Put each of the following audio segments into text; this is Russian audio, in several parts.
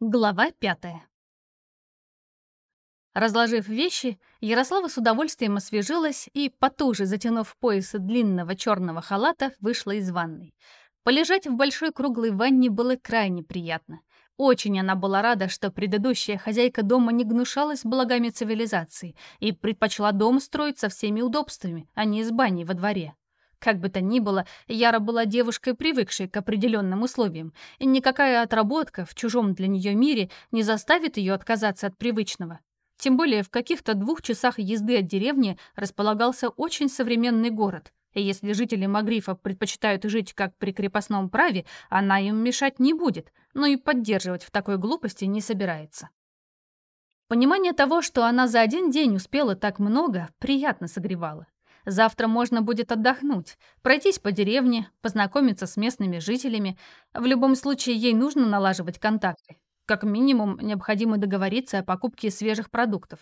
Глава пятая. Разложив вещи, Ярослава с удовольствием освежилась и, потуже затянув пояс длинного черного халата, вышла из ванной. Полежать в большой круглой ванне было крайне приятно. Очень она была рада, что предыдущая хозяйка дома не гнушалась благами цивилизации и предпочла дом строить со всеми удобствами, а не с баней во дворе. Как бы то ни было, Яра была девушкой, привыкшей к определенным условиям, и никакая отработка в чужом для нее мире не заставит ее отказаться от привычного. Тем более в каких-то двух часах езды от деревни располагался очень современный город, и если жители Магрифа предпочитают жить как при крепостном праве, она им мешать не будет, но и поддерживать в такой глупости не собирается. Понимание того, что она за один день успела так много, приятно согревало. Завтра можно будет отдохнуть, пройтись по деревне, познакомиться с местными жителями. В любом случае, ей нужно налаживать контакты. Как минимум, необходимо договориться о покупке свежих продуктов.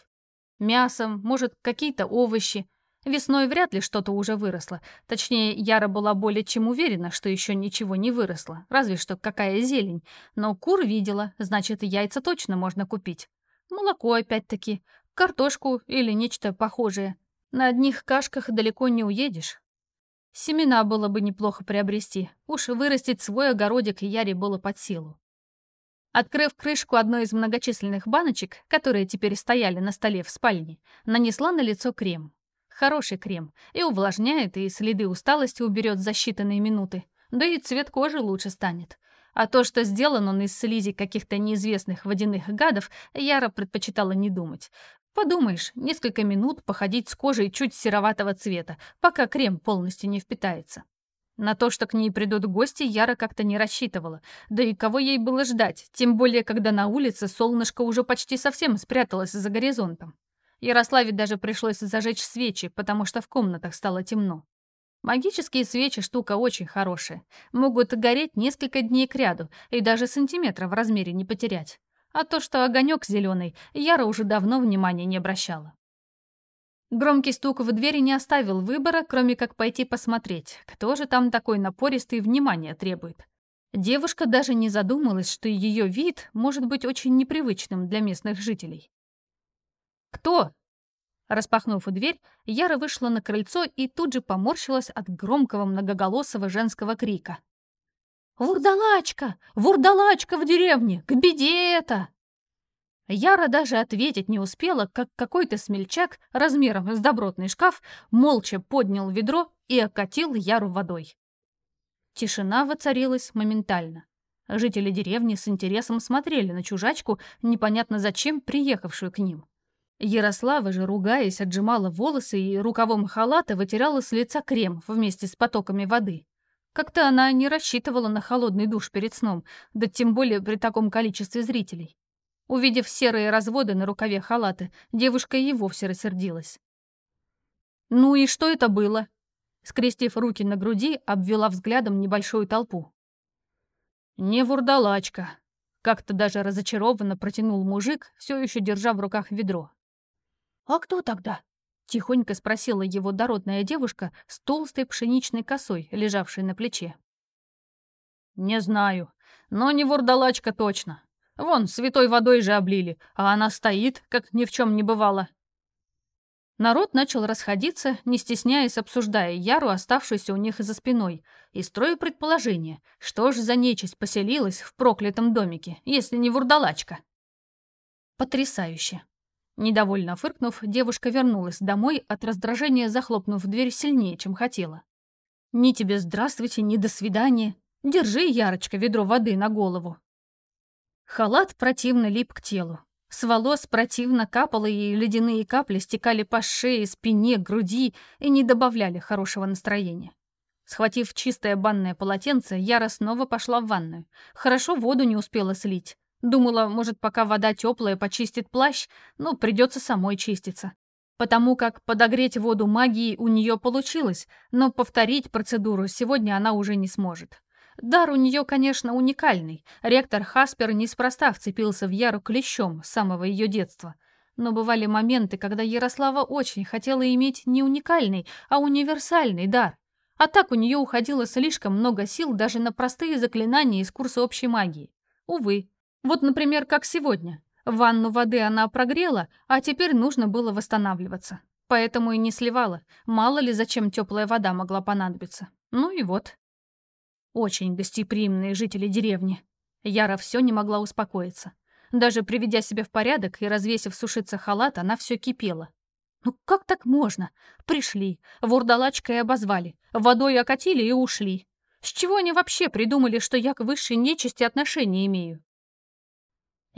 Мясо, может, какие-то овощи. Весной вряд ли что-то уже выросло. Точнее, Яра была более чем уверена, что еще ничего не выросло, разве что какая зелень. Но кур видела, значит, яйца точно можно купить. Молоко опять-таки, картошку или нечто похожее. На одних кашках далеко не уедешь. Семена было бы неплохо приобрести. Уж вырастить свой огородик Яре было под силу. Открыв крышку одной из многочисленных баночек, которые теперь стояли на столе в спальне, нанесла на лицо крем. Хороший крем. И увлажняет, и следы усталости уберет за считанные минуты. Да и цвет кожи лучше станет. А то, что сделан он из слизи каких-то неизвестных водяных гадов, Яра предпочитала не думать. Подумаешь, несколько минут походить с кожей чуть сероватого цвета, пока крем полностью не впитается. На то, что к ней придут гости, Яра как-то не рассчитывала. Да и кого ей было ждать, тем более, когда на улице солнышко уже почти совсем спряталось за горизонтом. Ярославе даже пришлось зажечь свечи, потому что в комнатах стало темно. Магические свечи штука очень хорошая. Могут гореть несколько дней кряду и даже сантиметра в размере не потерять. А то, что огонек зеленый, Яра уже давно внимания не обращала. Громкий стук в двери не оставил выбора, кроме как пойти посмотреть, кто же там такой напористый внимания требует. Девушка даже не задумалась, что ее вид может быть очень непривычным для местных жителей. «Кто?» Распахнув дверь, Яра вышла на крыльцо и тут же поморщилась от громкого многоголосого женского крика. «Вурдалачка! Вурдалачка в деревне! К беде это!» Яра даже ответить не успела, как какой-то смельчак размером с добротный шкаф молча поднял ведро и окатил Яру водой. Тишина воцарилась моментально. Жители деревни с интересом смотрели на чужачку, непонятно зачем приехавшую к ним. Ярослава же, ругаясь, отжимала волосы и рукавом халата вытирала с лица крем вместе с потоками воды. Как-то она не рассчитывала на холодный душ перед сном, да тем более при таком количестве зрителей. Увидев серые разводы на рукаве халата, девушка и вовсе рассердилась. «Ну и что это было?» Скрестив руки на груди, обвела взглядом небольшую толпу. «Не вурдалачка», — как-то даже разочарованно протянул мужик, все еще держа в руках ведро. «А кто тогда?» Тихонько спросила его дородная девушка с толстой пшеничной косой, лежавшей на плече. «Не знаю, но не вурдалачка точно. Вон, святой водой же облили, а она стоит, как ни в чем не бывало». Народ начал расходиться, не стесняясь, обсуждая Яру, оставшуюся у них за спиной, и строя предположение, что ж за нечисть поселилась в проклятом домике, если не вурдалачка. Потрясающе. Недовольно фыркнув, девушка вернулась домой, от раздражения захлопнув дверь сильнее, чем хотела. «Ни тебе здравствуйте, ни до свидания. Держи, Ярочка, ведро воды на голову». Халат противно лип к телу. С волос противно капало, и ледяные капли стекали по шее, спине, груди и не добавляли хорошего настроения. Схватив чистое банное полотенце, Яра снова пошла в ванную. Хорошо воду не успела слить. Думала, может, пока вода теплая почистит плащ, но придется самой чиститься. Потому как подогреть воду магией у нее получилось, но повторить процедуру сегодня она уже не сможет. Дар у нее, конечно, уникальный. Ректор Хаспер неспроста вцепился в Яру клещом с самого ее детства. Но бывали моменты, когда Ярослава очень хотела иметь не уникальный, а универсальный дар. А так у нее уходило слишком много сил даже на простые заклинания из курса общей магии. Увы, Вот, например, как сегодня. Ванну воды она прогрела, а теперь нужно было восстанавливаться. Поэтому и не сливала. Мало ли, зачем теплая вода могла понадобиться. Ну и вот. Очень гостеприимные жители деревни. Яра все не могла успокоиться. Даже приведя себя в порядок и развесив сушиться халат, она все кипела. Ну как так можно? Пришли, вурдалачкой обозвали, водой окатили и ушли. С чего они вообще придумали, что я к высшей нечисти отношения имею?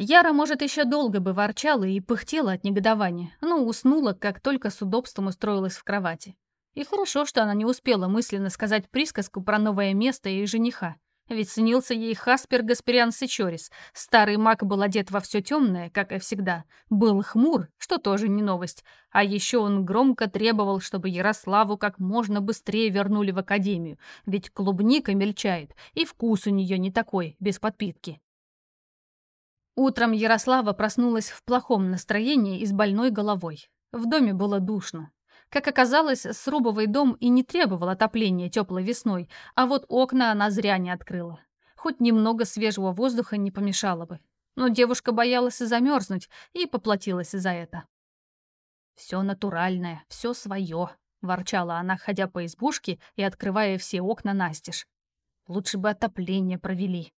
Яра, может, еще долго бы ворчала и пыхтела от негодования, но уснула, как только с удобством устроилась в кровати. И хорошо, что она не успела мысленно сказать присказку про новое место и жениха. Ведь снился ей Хаспер Гаспариан Сычорис. Старый маг был одет во все темное, как и всегда. Был хмур, что тоже не новость. А еще он громко требовал, чтобы Ярославу как можно быстрее вернули в академию. Ведь клубника мельчает, и вкус у нее не такой, без подпитки. Утром Ярослава проснулась в плохом настроении и с больной головой. В доме было душно. Как оказалось, срубовый дом и не требовал отопления теплой весной, а вот окна она зря не открыла. Хоть немного свежего воздуха не помешало бы. Но девушка боялась замерзнуть и поплатилась за это. «Все натуральное, все свое», — ворчала она, ходя по избушке и открывая все окна настежь. «Лучше бы отопление провели».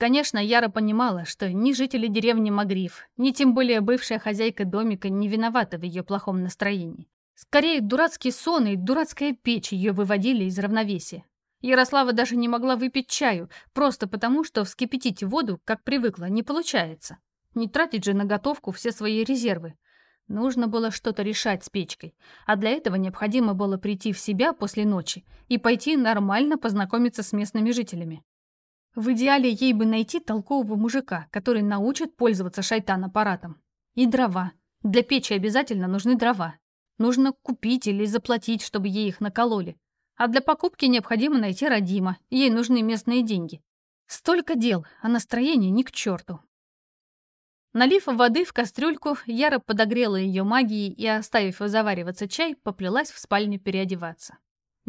Конечно, Яра понимала, что ни жители деревни Магриф, ни тем более бывшая хозяйка домика не виновата в ее плохом настроении. Скорее, дурацкий сон и дурацкая печь ее выводили из равновесия. Ярослава даже не могла выпить чаю, просто потому, что вскипятить воду, как привыкла, не получается. Не тратить же на готовку все свои резервы. Нужно было что-то решать с печкой, а для этого необходимо было прийти в себя после ночи и пойти нормально познакомиться с местными жителями. В идеале ей бы найти толкового мужика, который научит пользоваться шайтан-аппаратом. И дрова. Для печи обязательно нужны дрова. Нужно купить или заплатить, чтобы ей их накололи. А для покупки необходимо найти Родима, ей нужны местные деньги. Столько дел, а настроение ни к черту. Налив воды в кастрюльку, Яра подогрела ее магией и, оставив завариваться чай, поплелась в спальню переодеваться.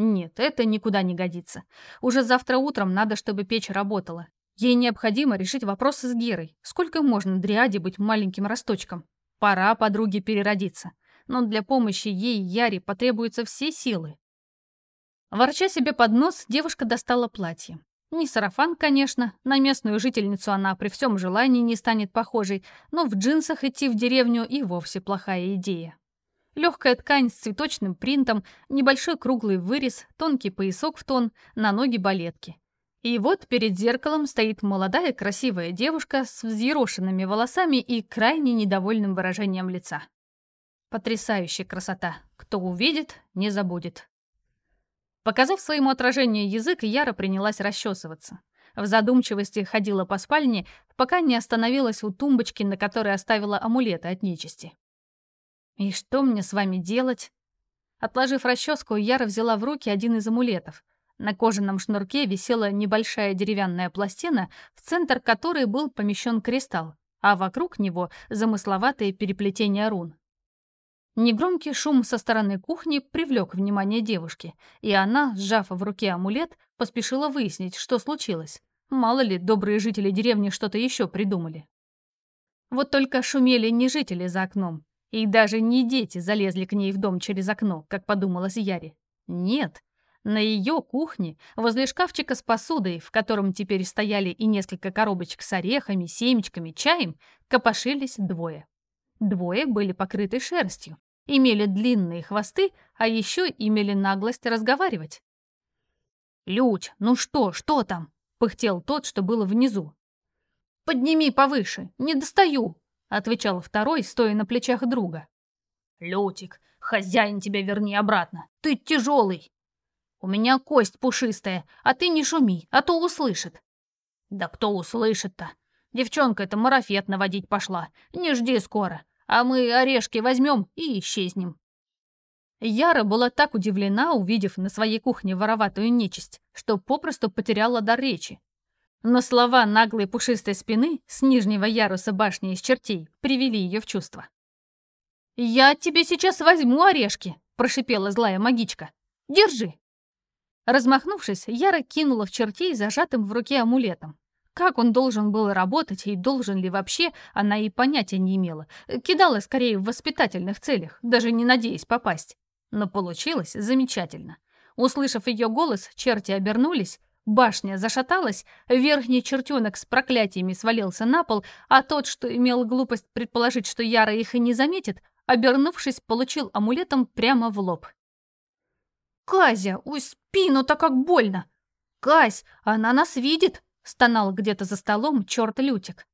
Нет, это никуда не годится. Уже завтра утром надо, чтобы печь работала. Ей необходимо решить вопросы с Герой. Сколько можно дриаде быть маленьким росточком? Пора подруге переродиться. Но для помощи ей, Яре, потребуются все силы. Ворча себе под нос, девушка достала платье. Не сарафан, конечно, на местную жительницу она при всем желании не станет похожей, но в джинсах идти в деревню и вовсе плохая идея. Легкая ткань с цветочным принтом, небольшой круглый вырез, тонкий поясок в тон, на ноги балетки. И вот перед зеркалом стоит молодая красивая девушка с взъерошенными волосами и крайне недовольным выражением лица. Потрясающая красота. Кто увидит, не забудет. Показав своему отражению язык, Яра принялась расчесываться. В задумчивости ходила по спальне, пока не остановилась у тумбочки, на которой оставила амулеты от нечисти. «И что мне с вами делать?» Отложив расческу, Яра взяла в руки один из амулетов. На кожаном шнурке висела небольшая деревянная пластина, в центр которой был помещен кристалл, а вокруг него замысловатые переплетения рун. Негромкий шум со стороны кухни привлек внимание девушки, и она, сжав в руке амулет, поспешила выяснить, что случилось. Мало ли, добрые жители деревни что-то еще придумали. Вот только шумели не жители за окном, и даже не дети залезли к ней в дом через окно, как подумалось Яре. Нет, на ее кухне, возле шкафчика с посудой, в котором теперь стояли и несколько коробочек с орехами, семечками, чаем, копошились двое. Двое были покрыты шерстью, имели длинные хвосты, а еще имели наглость разговаривать. «Людь, ну что, что там?» — пыхтел тот, что было внизу. «Подними повыше, не достаю!» Отвечал второй, стоя на плечах друга. «Лютик, хозяин тебя верни обратно. Ты тяжелый. У меня кость пушистая, а ты не шуми, а то услышит». «Да кто услышит-то? Девчонка эта марафет наводить пошла. Не жди скоро, а мы орешки возьмем и исчезнем». Яра была так удивлена, увидев на своей кухне вороватую нечисть, что попросту потеряла дар речи. Но слова наглой пушистой спины с нижнего яруса башни из чертей привели ее в чувство. «Я тебе сейчас возьму орешки!» – прошипела злая магичка. «Держи!» Размахнувшись, Яра кинула в чертей зажатым в руке амулетом. как он должен был работать и должен ли вообще, она и понятия не имела. Кидала скорее в воспитательных целях, даже не надеясь попасть. Но получилось замечательно. Услышав ее голос, черти обернулись, башня зашаталась, верхний чертенок с проклятиями свалился на пол, а тот, что имел глупость предположить, что Яра их и не заметит, обернувшись, получил амулетом прямо в лоб. «Казя, ой, спину-то как больно! Кась, она нас видит!» — стонал где-то за столом черт Лютик.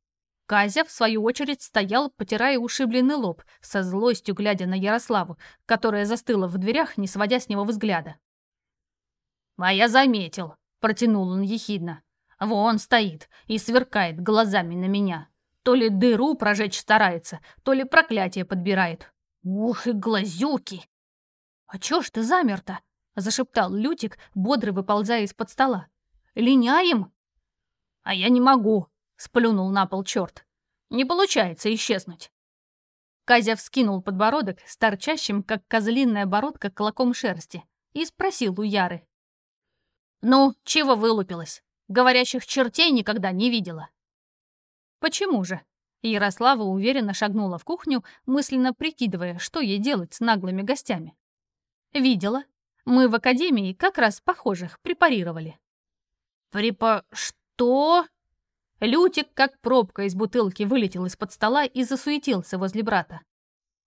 Казя, в свою очередь, стоял, потирая ушибленный лоб, со злостью глядя на Ярославу, которая застыла в дверях, не сводя с него взгляда. «А я заметил», — протянул он ехидно. «Вон стоит и сверкает глазами на меня. То ли дыру прожечь старается, то ли проклятие подбирает. Ух и глазюки!» «А чё ж ты замер-то?» — зашептал Лютик, бодро выползая из-под стола. «Линяем?» «А я не могу», — сплюнул на пол черт. «Не получается исчезнуть». Казя вскинул подбородок с торчащим, как козлиная бородка, клоком шерсти и спросил у Яры. «Ну, чего вылупилась? Говорящих чертей никогда не видела». «Почему же?» Ярослава уверенно шагнула в кухню, мысленно прикидывая, что ей делать с наглыми гостями. «Видела. Мы в академии как раз похожих препарировали». «Препа... что?» Лютик, как пробка из бутылки, вылетел из-под стола и засуетился возле брата.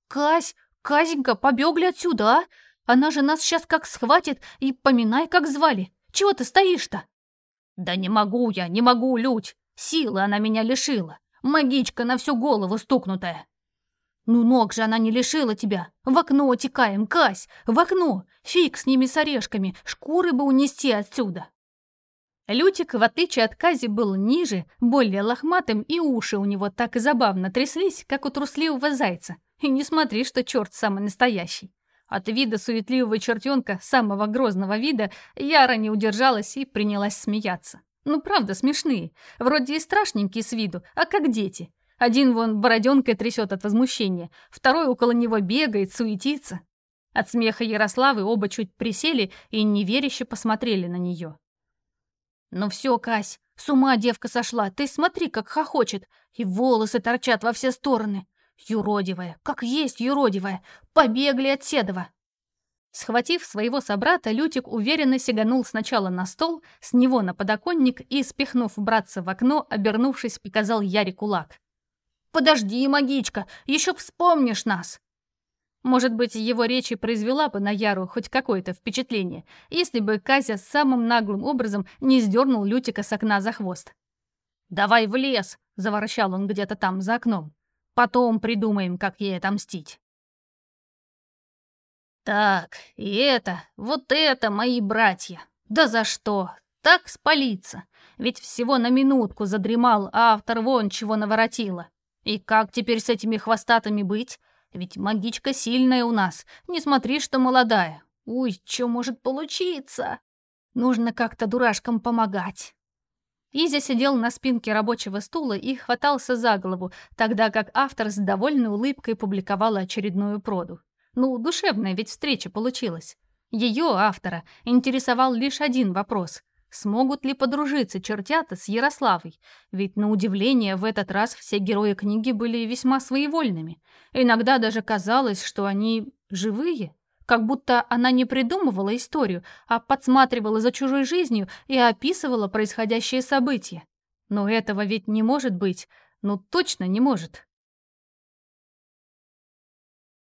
«Кась, Казенька, побегли отсюда, а? Она же нас сейчас как схватит и поминай, как звали. Чего ты стоишь-то?» «Да не могу я, не могу, Лють. Силы она меня лишила. Магичка на всю голову стукнутая». «Ну ног же она не лишила тебя. В окно текаем, Кась, в окно. Фиг с ними с орешками, шкуры бы унести отсюда». Лютик, в отличие от Кази, был ниже, более лохматым, и уши у него так и забавно тряслись, как у трусливого зайца. И не смотри, что черт самый настоящий. От вида суетливого чертенка, самого грозного вида, Яра не удержалась и принялась смеяться. Ну, правда, смешные. Вроде и страшненькие с виду, а как дети. Один вон бороденкой трясет от возмущения, второй около него бегает, суетится. От смеха Ярославы оба чуть присели и неверяще посмотрели на нее. «Ну все, Кась, с ума девка сошла, ты смотри, как хохочет, и волосы торчат во все стороны. Юродивая, как есть юродивая, побегли от Седова!» Схватив своего собрата, Лютик уверенно сиганул сначала на стол, с него на подоконник и, спихнув братца в окно, обернувшись, показал Яре кулак. «Подожди, магичка, еще вспомнишь нас!» Может быть, его речь произвела бы на Яру хоть какое-то впечатление, если бы Казя самым наглым образом не сдернул Лютика с окна за хвост. «Давай в лес!» — заворчал он где-то там за окном. «Потом придумаем, как ей отомстить». «Так, и это, вот это мои братья! Да за что? Так спалиться! Ведь всего на минутку задремал, а автор вон чего наворотила. И как теперь с этими хвостатыми быть? Ведь магичка сильная у нас. Не смотри, что молодая. Уй, что может получиться? Нужно как-то дурашкам помогать. Изя сидел на спинке рабочего стула и хватался за голову, тогда как автор с довольной улыбкой публиковал очередную проду. Ну, душевная ведь встреча получилась. Ее, автора, интересовал лишь один вопрос. Смогут ли подружиться чертята с Ярославой? Ведь, на удивление, в этот раз все герои книги были весьма своевольными. Иногда даже казалось, что они живые, как будто она не придумывала историю, а подсматривала за чужой жизнью и описывала происходящее события. Но этого ведь не может быть, ну точно не может.